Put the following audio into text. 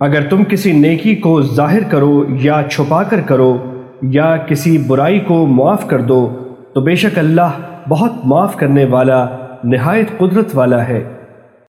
اگر تم کسی نیکی کو ظاہر کرو یا چھپا کر کرو یا کسی برائی کو معاف کر دو، تو بے شک اللہ بہت معاف کرنے والا، نہایت قدرت والا ہے۔